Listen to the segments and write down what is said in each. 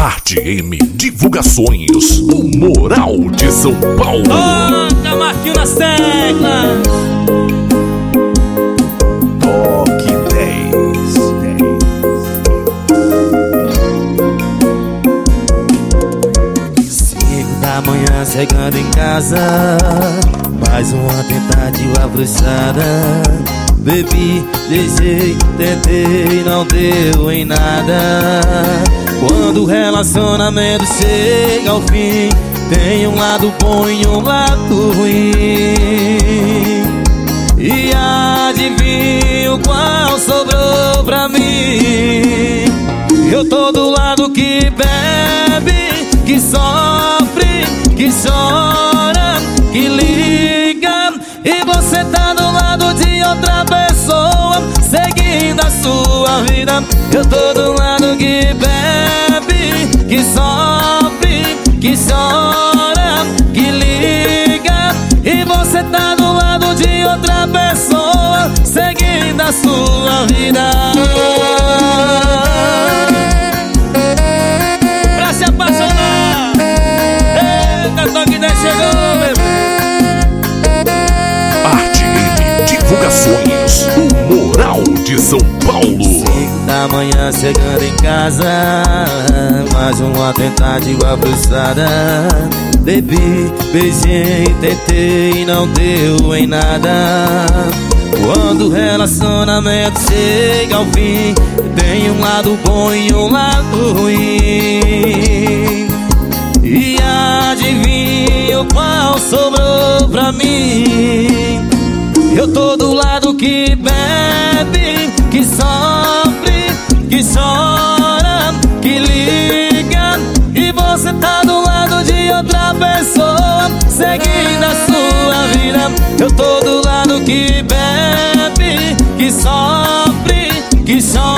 Arte M Divulgações, o Moral de São Paulo. Toca, Marquinhos nas teclas. Toque 10. 10. Cinco da manhã chegando em casa. Mais uma tentativa frustrada. Bebi, deixei, tentei, não deu em nada. Quando o relacionamento chega ao fim, tem um lado bom e um lado ruim. E adivinho qual sobrou pra mim? Eu tô do lado que bebe, que sofre, que chora, que liga. E você tá do lado de outra pessoa, seguindo a sua vida. Eu tô do lado que bebe, que sofre, que chora, que liga. E você tá do lado de outra pessoa, seguindo a sua vida. Paulo. Cinco da manhã chegando em casa Mais uma tentativa frustrada Bebi, beijei, tentei, não deu em nada. Quando o relacionamento chega ao fim Tem um lado bom e um lado ruim. E adivinha qual sobrou pra mim? Eu tô do lado que bebe, que sofre, que chora, que liga. E você tá do lado de outra pessoa, seguindo a sua vida. Eu tô do lado que bebe, que sofre, que chora,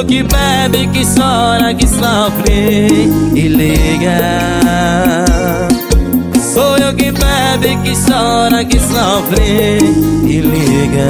eu que bebe, que chora, que sofre e liga. Sou eu que bebe, que chora, que sofre e liga.